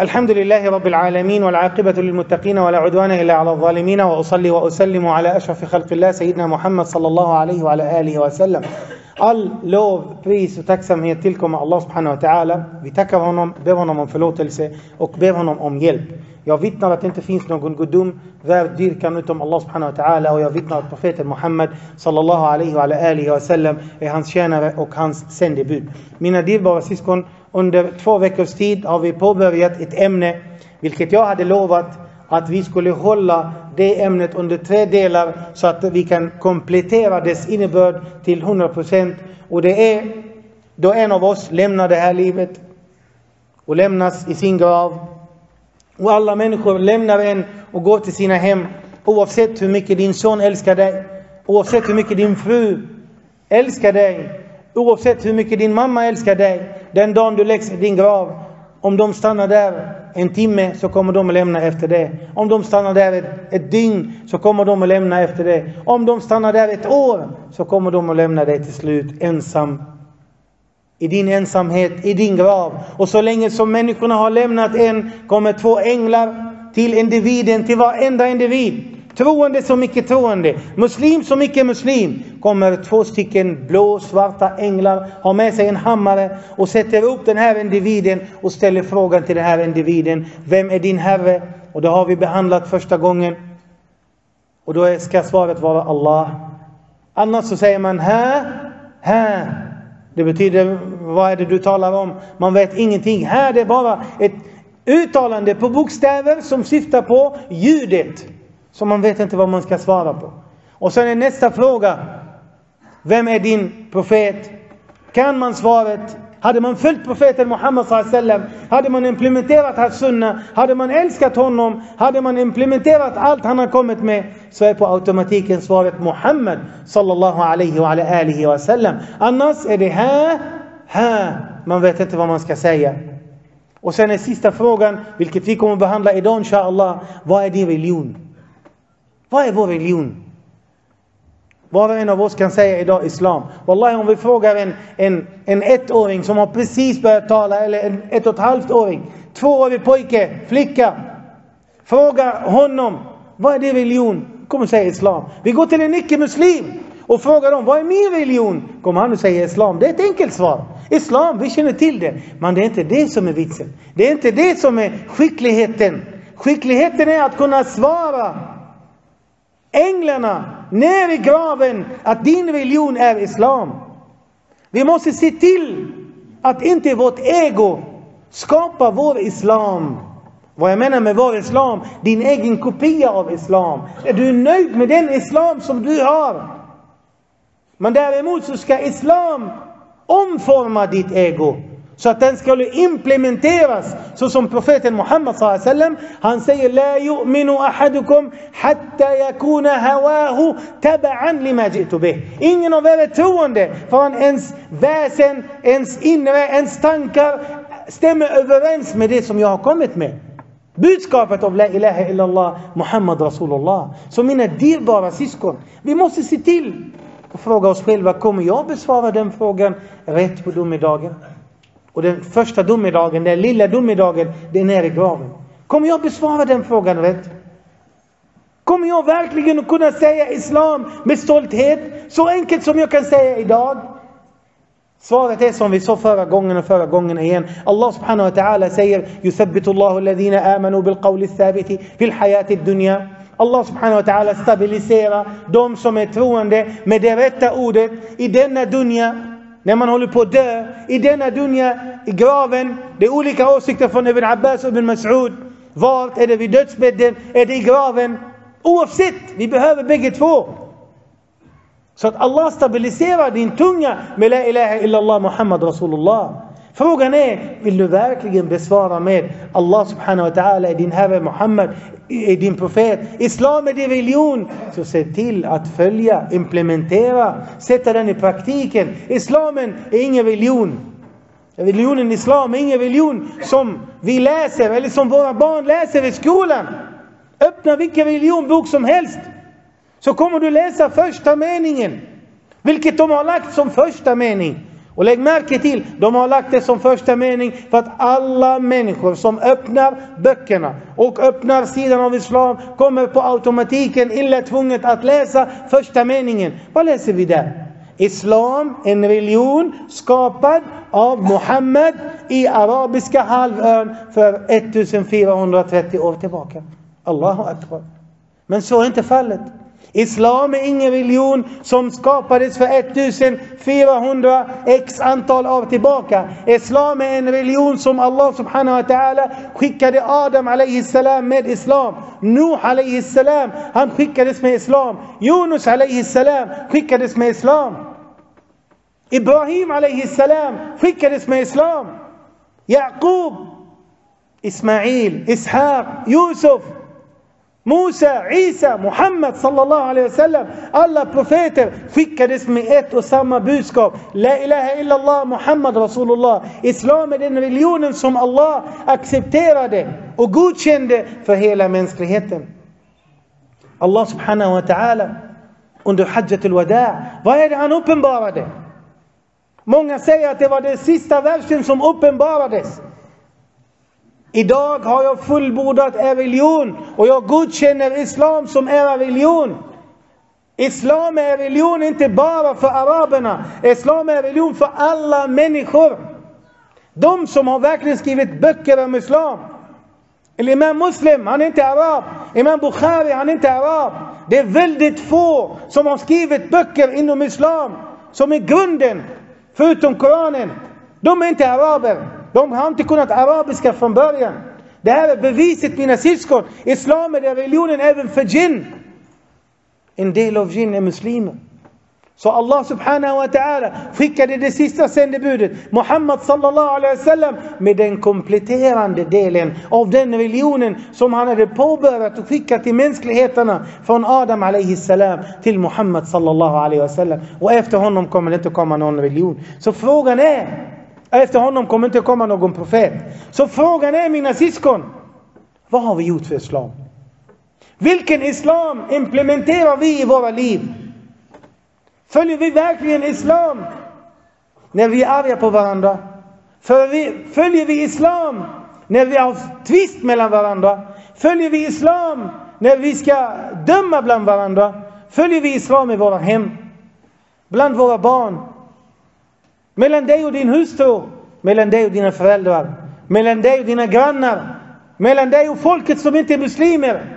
الحمد لله رب العالمين والعاقبة للمتقين ولا عدوان إلا على الظالمين وأصلي وأسلم على أشرف خلق الله سيدنا محمد صلى الله عليه وعلى آله وسلم All lov, pris och tacksamhet tillkommer Allah subhanahu wa ta'ala. Vi tackar honom, ber honom om förlåtelse och ber honom om hjälp. Jag vittnar att det inte finns någon gudom värd dyrkan utom Allah subhanahu wa ta'ala och jag vittnar att profeten Muhammed sallallahu alaihi wa alihi wa sallam är hans tjänare och hans sändebud. Mina dyrbara syskon, under två veckors tid har vi påbörjat ett ämne vilket jag hade lovat att vi skulle hålla det ämnet under tre delar så att vi kan komplettera dess innebörd till 100%. Och det är då en av oss lämnar det här livet och lämnas i sin grav. Och alla människor lämnar en och går till sina hem oavsett hur mycket din son älskar dig, oavsett hur mycket din fru älskar dig, oavsett hur mycket din mamma älskar dig. Den dagen du läggs i din grav, om de stannar där en timme så kommer de att lämna efter det. Om de stannar där ett, ett dygn så kommer de att lämna efter det. Om de stannar där ett år så kommer de att lämna dig till slut ensam. I din ensamhet, i din grav. Och så länge som människorna har lämnat en kommer två änglar till individen, till varenda individ. Troende som icke troende, muslim som icke muslim, kommer två stycken blå svarta änglar, har med sig en hammare och sätter upp den här individen och ställer frågan till den här individen. Vem är din herre? Och det har vi behandlat första gången. Och då ska svaret vara Allah. Annars så säger man här, här. Det betyder, vad är det du talar om? Man vet ingenting. Här det är bara ett uttalande på bokstäver som syftar på ljudet. Så man vet inte vad man ska svara på. Och sen är nästa fråga. Vem är din profet? Kan man svaret? Hade man följt profeten Muhammed sallam, hade man implementerat hans sunna, hade man älskat honom, hade man implementerat allt han har kommit med, så är på automatiken svaret Muhammed sallallahu alaihi wa alihi wa sallam. Annars är det här, här. Man vet inte vad man ska säga. Och sen är sista frågan, vilket vi kommer behandla idag inshallah. Vad är din religion? Vad är vår religion? Var och en av oss kan säga idag Islam. Wallahi om vi frågar en, en, en ettåring som har precis börjat tala, eller en ett och ett halvt åring, tvåårig pojke, flicka. Fråga honom, vad är din religion? Kommer säga Islam. Vi går till en icke-muslim och frågar dem, vad är min religion? Kommer han att säga Islam. Det är ett enkelt svar. Islam, vi känner till det. Men det är inte det som är vitsen. Det är inte det som är skickligheten. Skickligheten är att kunna svara änglarna ner i graven att din religion är Islam. Vi måste se till att inte vårt ego skapar vår Islam. Vad jag menar med vår Islam, din egen kopia av Islam. Är du nöjd med den Islam som du har? Men däremot så ska Islam omforma ditt ego. Så att den skulle implementeras så som profeten Muhammed sallam han säger La yu'minu ahadukum hatta yakuna hawahu taba'an lima jitu bih. Ingen av er är troende förrän ens väsen, ens inre, ens tankar stämmer överens med det som jag har kommit med. Budskapet av La ilaha illallah Muhammad Rasulullah. Så mina dyrbara syskon, vi måste se till och fråga oss själva, kommer jag besvara den frågan rätt på domedagen? Och den första domedagen, den lilla domedagen, den är i graven. Kommer jag besvara den frågan rätt? Kommer jag verkligen att kunna säga Islam med stolthet? Så enkelt som jag kan säga idag? Svaret är som vi sa förra gången och förra gången igen. Allah subhanahu wa ta'ala säger يثبت الله الذين آمنوا بالقول الثابت في الحياة الدنيا Allah subhanahu wa ta'ala stabiliserar de som är troende med det rätta ordet i denna dunja när man håller på att dö i denna dunja, i graven. Det är olika åsikter från Ibn Abbas och Ibn Mas'ud. Vart? Är det vid dödsbädden? Är det i graven? Oavsett, vi behöver bägge två. Så att Allah stabiliserar din tunga med La ilaha illallah Muhammad Rasulullah. Frågan är, vill du verkligen besvara med Allah subhanahu wa ta'ala är din Herre Muhammad, är din profet. Islam är din religion. Så se till att följa, implementera, sätta den i praktiken. Islamen är ingen religion. Religionen Islam är ingen religion som vi läser eller som våra barn läser i skolan. Öppna vilken religionbok som helst. Så kommer du läsa första meningen. Vilket de har lagt som första mening. Och lägg märke till, de har lagt det som första mening för att alla människor som öppnar böckerna och öppnar sidan av Islam kommer på automatiken illa tvunget att läsa första meningen. Vad läser vi där? Islam, en religion skapad av Muhammed i arabiska halvön för 1430 år tillbaka. Allahu akbar. Men så är inte fallet. Islam är ingen religion som skapades för 1400 x antal år tillbaka. Islam är en religion som Allah subhanahu wa ta'ala skickade Adam alayhi salam med Islam. Nuh alayhi salam, han skickades med Islam. Yunus alayhi salam skickades med Islam. Ibrahim alayhi salam skickades med Islam. Jakob, Ismail, Ishaq, Yusuf, Mose, Isa, Muhammed, sallallahu alaihi wasallam. Alla profeter skickades med ett och samma budskap. La ilaha illallah Muhammad Rasulullah. Islam är den religionen som Allah accepterade och godkände för hela mänskligheten. Allah subhanahu wa ta'ala under Hajjatul Wada. vad är det han uppenbarade? Många säger att det var den sista versen som uppenbarades. Idag har jag fullbordat er religion och jag godkänner Islam som er religion. Islam är religion inte bara för araberna. Islam är religion för alla människor. De som har verkligen skrivit böcker om Islam. Imam Muslim, han är inte arab. Imam Bukhari, han är inte arab. Det är väldigt få som har skrivit böcker inom Islam som är grunden, förutom Koranen. De är inte araber. De har inte kunnat arabiska från början. Det här är beviset mina syskon. Islam är religionen även för jinn. En del av jinn är muslimer. Så Allah subhanahu wa ta'ala skickade det sista sändebudet, Muhammad sallallahu alaihi wasallam, med den kompletterande delen av den religionen som han hade påbörjat och skickat till mänskligheterna från Adam alaihi salam till Muhammad sallallahu alaihi wasallam. Och efter honom kommer det inte komma någon religion. Så frågan är, efter honom kommer inte komma någon profet. Så frågan är mina syskon, vad har vi gjort för islam? Vilken islam implementerar vi i våra liv? Följer vi verkligen islam när vi är arga på varandra? Följer vi islam när vi har tvist mellan varandra? Följer vi islam när vi ska döma bland varandra? Följer vi islam i våra hem? Bland våra barn? Mellan dig och din hustru? Mellan dig och dina föräldrar? Mellan dig och dina grannar? Mellan dig och folket som inte är muslimer?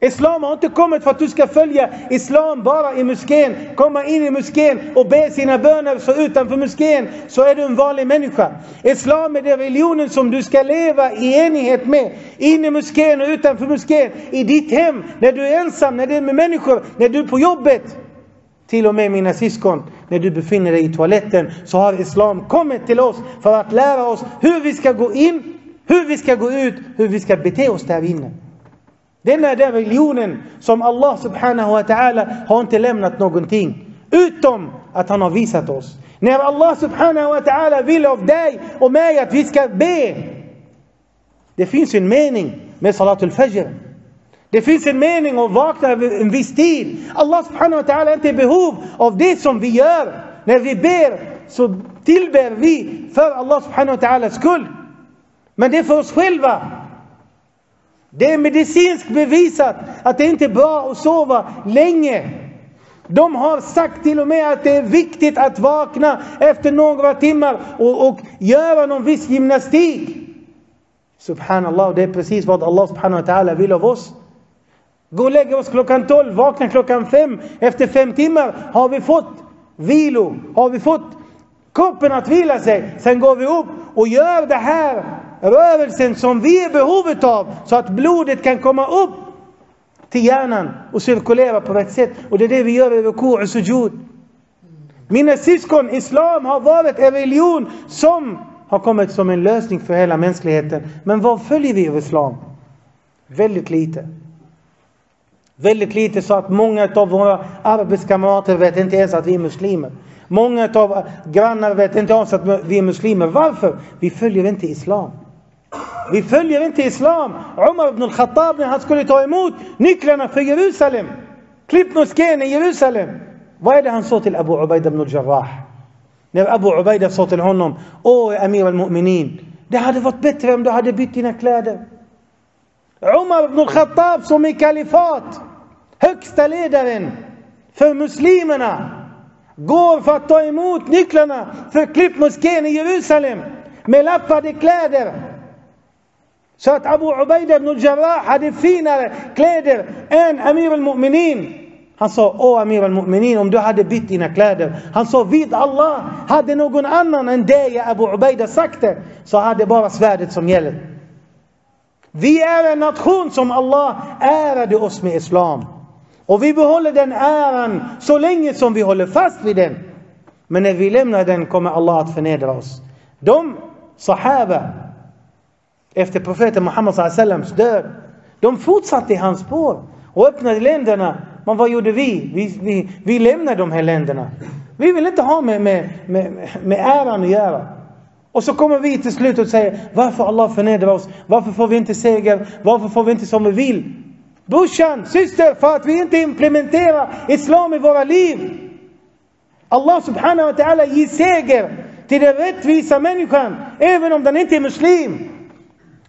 Islam har inte kommit för att du ska följa Islam bara i moskén, komma in i moskén och be sina böner, så utanför moskén så är du en vanlig människa. Islam är den religionen som du ska leva i enighet med, in i moskén och utanför moskén, i ditt hem, när du är ensam, när du är med människor, när du är på jobbet. Till och med mina syskon, när du befinner dig i toaletten så har Islam kommit till oss för att lära oss hur vi ska gå in, hur vi ska gå ut, hur vi ska bete oss där inne. Denna är den religionen som Allah subhanahu wa ta'ala har inte lämnat någonting. Utom att han har visat oss. När Allah subhanahu wa ta'ala vill av dig och mig att vi ska be. Det finns en mening med salatul fajr. Det finns en mening att vakna en viss tid. Allah subhanahu wa ta'ala är inte i behov av det som vi gör. När vi ber så tillber vi för Allah subhanahu wa ta'alas skull. Men det är för oss själva. Det är medicinskt bevisat att det inte är bra att sova länge. De har sagt till och med att det är viktigt att vakna efter några timmar och, och göra någon viss gymnastik. Subhanallah, det är precis vad Allah subhanahu wa ta'ala vill av oss. Gå och lägga oss klockan 12, vakna klockan 5. Efter fem timmar har vi fått vilo, har vi fått kroppen att vila sig. Sen går vi upp och gör det här rörelsen som vi är behovet av så att blodet kan komma upp till hjärnan och cirkulera på rätt sätt. Och det är det vi gör i ruku och sujud. Mina syskon, Islam har varit en religion som har kommit som en lösning för hela mänskligheten. Men vad följer vi av Islam? Väldigt lite. Väldigt lite så att många av våra arbetskamrater vet inte ens att vi är muslimer. Många av grannar vet inte ens att vi är muslimer. Varför? Vi följer inte Islam. Vi följer inte Islam. Omar ibn al-Khattab när han skulle ta emot nycklarna för Jerusalem. Klipp moskén i Jerusalem. Vad är det han sa till Abu Ubaida ibn al-Jarrah? När Abu Ubaida sa till honom, Åh Amir al-Mu'minin, det hade varit bättre om du hade bytt dina kläder. Omar ibn al-Khattab som är kalifat, högsta ledaren för muslimerna, går för att ta emot nycklarna för klippmoskén i Jerusalem med lappade kläder. Så att Abu Ubaida ibn Jarrah hade finare kläder än Amir al-Mu'minin. Han sa, åh Amir al-Mu'minin, om du hade bytt dina kläder. Han sa, vid Allah, hade någon annan än dig, Abu Ubaida, sagt det, så hade bara svärdet som gäller. Vi är en nation som Allah ärade oss med Islam. Och vi behåller den äran så länge som vi håller fast vid den. Men när vi lämnar den kommer Allah att förnedra oss. De sahaba, efter profeten Muhammed sallams död, de fortsatte i hans spår och öppnade länderna. Men vad gjorde vi? Vi, vi, vi lämnade de här länderna. Vi vill inte ha med, med, med, med äran att göra. Och så kommer vi till slut och säger varför Allah förnedrar oss? Varför får vi inte seger? Varför får vi inte som vi vill? Brorsan, syster, för att vi inte implementerar Islam i våra liv. Allah subhanahu wa ta'ala ger seger till den rättvisa människan, även om den inte är muslim.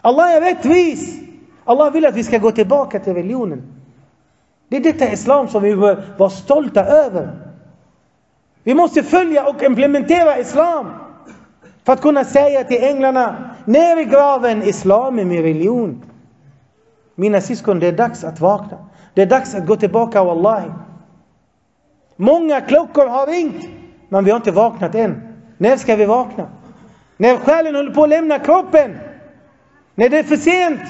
Allah är rättvis. Allah vill att vi ska gå tillbaka till religionen. Det är detta islam som vi bör vara stolta över. Vi måste följa och implementera islam. För att kunna säga till änglarna, ner i graven, islam är min religion. Mina syskon, det är dags att vakna. Det är dags att gå tillbaka, wallahi. Många klockor har ringt, men vi har inte vaknat än. När ska vi vakna? När själen håller på att lämna kroppen. När det är för sent.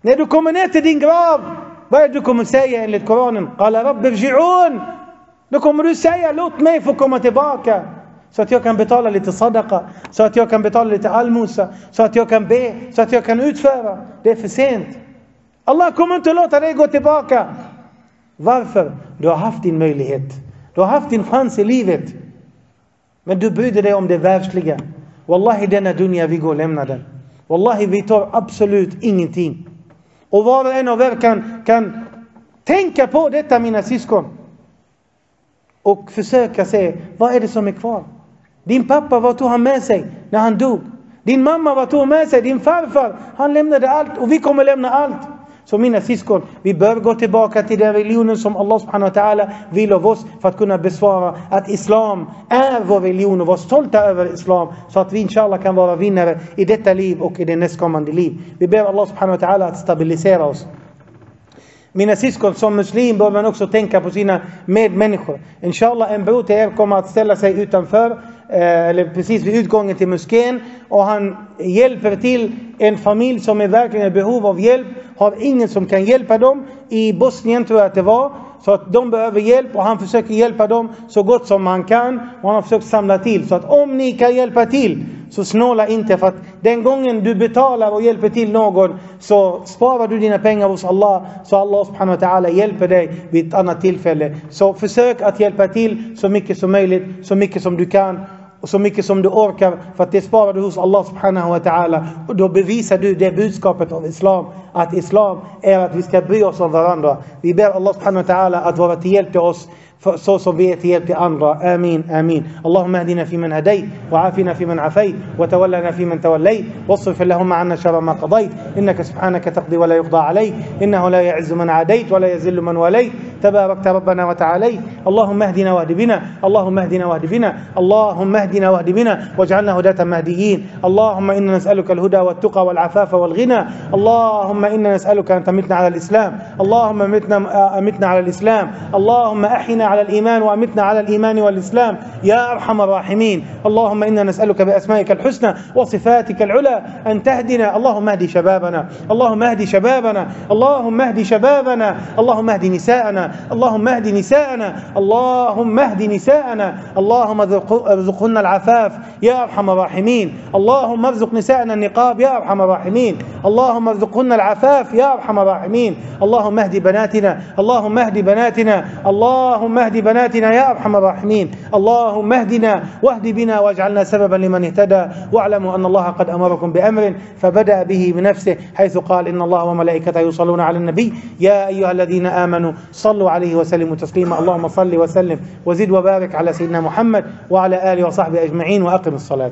När du kommer ner till din grav. Vad är det du kommer säga enligt Koranen? Qala rabbi Då kommer du säga, låt mig få komma tillbaka. Så att jag kan betala lite sadaqa, så att jag kan betala lite allmosa, så att jag kan be, så att jag kan utföra. Det är för sent. Allah kommer inte låta dig gå tillbaka. Varför? Du har haft din möjlighet. Du har haft din chans i livet. Men du brydde dig om det världsliga. Wallahi denna dunja vi går och lämnar den. Wallahi vi tar absolut ingenting. Och var och en av er kan, kan tänka på detta mina syskon. Och försöka se, vad är det som är kvar? Din pappa, vad tog han med sig när han dog? Din mamma, vad tog hon med sig? Din farfar, han lämnade allt och vi kommer lämna allt. Så mina syskon, vi bör gå tillbaka till den religionen som Allah subhanahu wa ta'ala vill av oss för att kunna besvara att Islam är vår religion och vara stolta över Islam så att vi inshallah kan vara vinnare i detta liv och i det nästkommande liv. Vi ber Allah subhanahu wa ta'ala att stabilisera oss. Mina syskon, som muslim bör man också tänka på sina medmänniskor. Inshallah, en bror till er kommer att ställa sig utanför, Eh, eller precis vid utgången till moskén och han hjälper till en familj som är verkligen i behov av hjälp, har ingen som kan hjälpa dem. I Bosnien tror jag att det var. Så att de behöver hjälp och han försöker hjälpa dem så gott som han kan. Och han har försökt samla till. Så att om ni kan hjälpa till så snåla inte för att den gången du betalar och hjälper till någon så sparar du dina pengar hos Allah så Allah subhanahu wa ta'ala hjälper dig vid ett annat tillfälle. Så försök att hjälpa till så mycket som möjligt, så mycket som du kan och så mycket som du orkar för att det sparar du hos Allah subhanahu wa ta'ala. Och då bevisar du det budskapet av Islam. Att Islam är att vi ska bry oss om varandra. Vi ber Allah subhanahu wa ta'ala att vara till hjälp till oss till andra. Amin, amin. Allahumma ahdina fi man hadayt وعافنا في من عافيت وتولنا في من توليت واصرف اللهم عنا شر ما قضيت. إنك سبحانك تقضي ولا يقضى عليك. إنه لا يعز من عاديت ولا يذل من وليت. تباركت ربنا وتعاليت. اللهم اهدنا واهد بنا. اللهم اهدنا واهد بنا. اللهم اهدنا واهد بنا. واجعلنا هداة مهديين. اللهم إنا نسألك الهدى والتقى والعفاف والغنى. اللهم إنا نسألك أن تمتنا على الإسلام. اللهم أمتنا, أمتنا على الإسلام. اللهم أحينا على الإيمان وأمتنا على الإيمان والإسلام. يا أرحم الراحمين. اللهم إنا نسألك بأسمائك الحسنى وصفاتك العلى أن تهدنا. اللهم اهد شبابنا. اللهم اهد شبابنا. اللهم اهد شبابنا. اللهم اهد نساءنا. اللهم اهد نساءنا. اللهم اهد نساءنا. اللهم ارزقهن العفاف. يا أرحم الراحمين. اللهم ارزق نساءنا النقاب. يا أرحم الراحمين. اللهم ارزقهن العفاف. يا أرحم الراحمين. اللهم اهد بناتنا. اللهم اهد بناتنا. اللهم اهد بناتنا يا أرحم الراحمين. اللهم اهدنا واهد بنا واجعلنا سببا لمن اهتدى. واعلموا أن الله قد أمركم بأمر فبدأ به بنفسه حيث قال إن الله وملائكته يصلون على النبي. يا أيها الذين آمنوا صلوا صلوا عليه وسلموا تسليما. اللهم صل وسلم وزد وبارك على سيدنا محمد وعلى آله وصحبه أجمعين وأقم الصلاة.